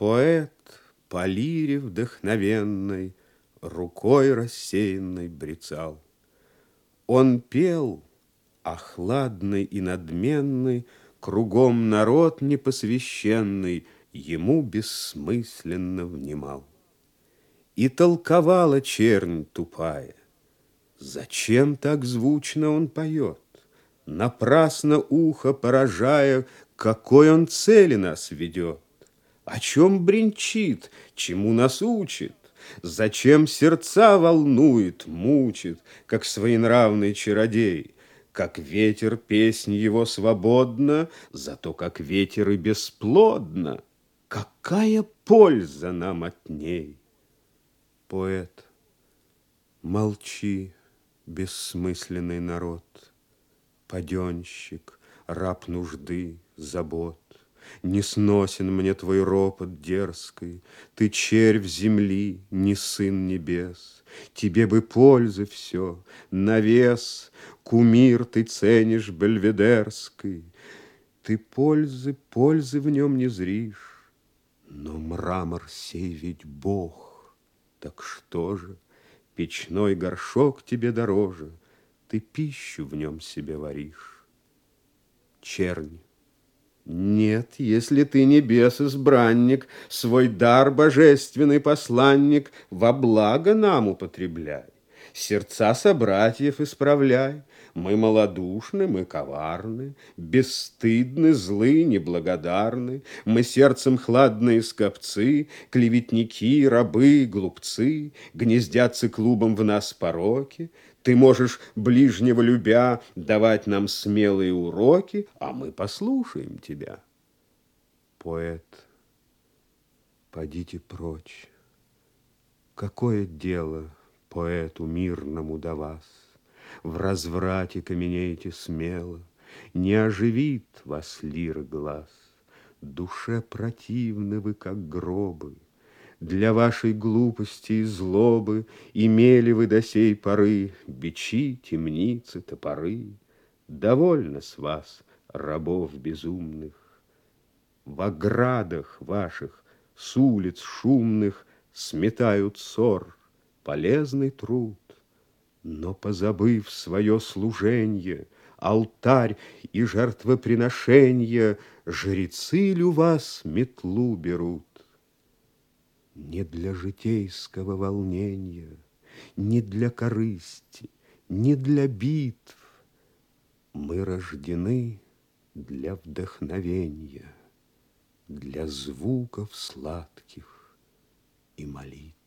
Поэт по лире вдохновенной Рукой рассеянной брецал. Он пел, а и надменный Кругом народ непосвященный Ему бессмысленно внимал. И толковала чернь тупая, Зачем так звучно он поет? Напрасно ухо поражая, Какой он цели нас ведет? О чем бренчит, чему нас учит? Зачем сердца волнует, мучит, Как своенравный чародей? Как ветер песнь его свободна, Зато как ветер и бесплодна. Какая польза нам от ней? Поэт, молчи, бессмысленный народ, Паденщик, раб нужды, забот. Не сносен мне твой ропот дерзкий, Ты червь земли, не сын небес. Тебе бы пользы все, навес, Кумир ты ценишь бельведерский. Ты пользы, пользы в нем не зришь, Но мрамор сей ведь Бог. Так что же, Печной горшок тебе дороже, Ты пищу в нем себе варишь. Чернь. Нет, если ты небес избранник, Свой дар божественный посланник Во благо нам употребляй, Сердца собратьев исправляй, мы малодушны, мы коварны, Бесстыдны, злы, неблагодарны, Мы сердцем хладные скопцы, Клеветники, рабы, глупцы, Гнездятся клубом в нас пороки. Ты можешь, ближнего любя, Давать нам смелые уроки, А мы послушаем тебя. Поэт, подите прочь. Какое дело поэту мирному до вас? в разврате каменеете смело, Не оживит вас лира глаз. Душе противны вы, как гробы, Для вашей глупости и злобы Имели вы до сей поры Бичи, темницы, топоры. Довольно с вас, рабов безумных. В оградах ваших, с улиц шумных Сметают ссор, полезный труд. Но, позабыв свое служенье, Алтарь и жертвоприношенье, Жрецы ли у вас метлу берут? Не для житейского волнения, Не для корысти, не для битв Мы рождены для вдохновения, Для звуков сладких и молитв.